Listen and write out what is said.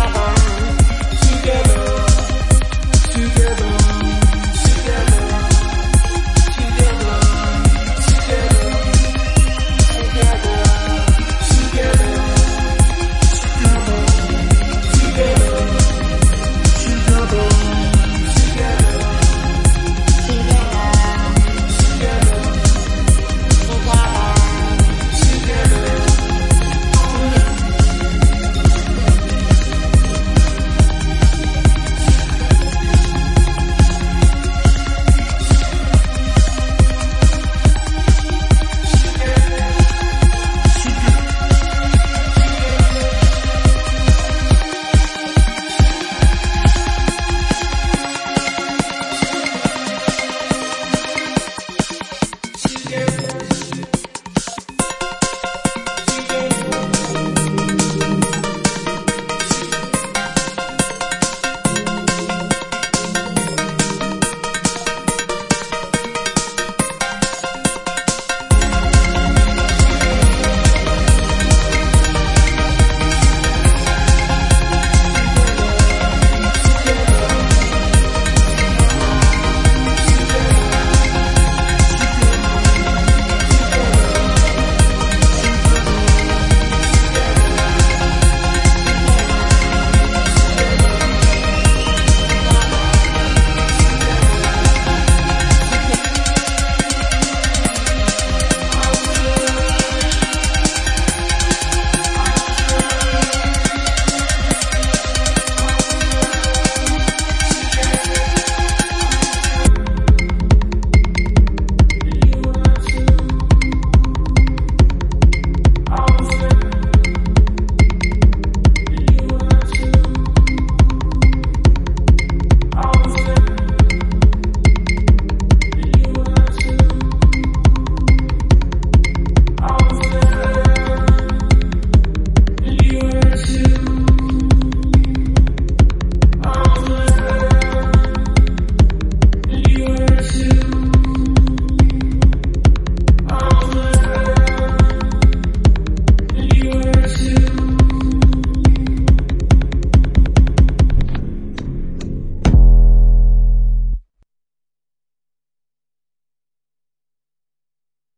uh-huh.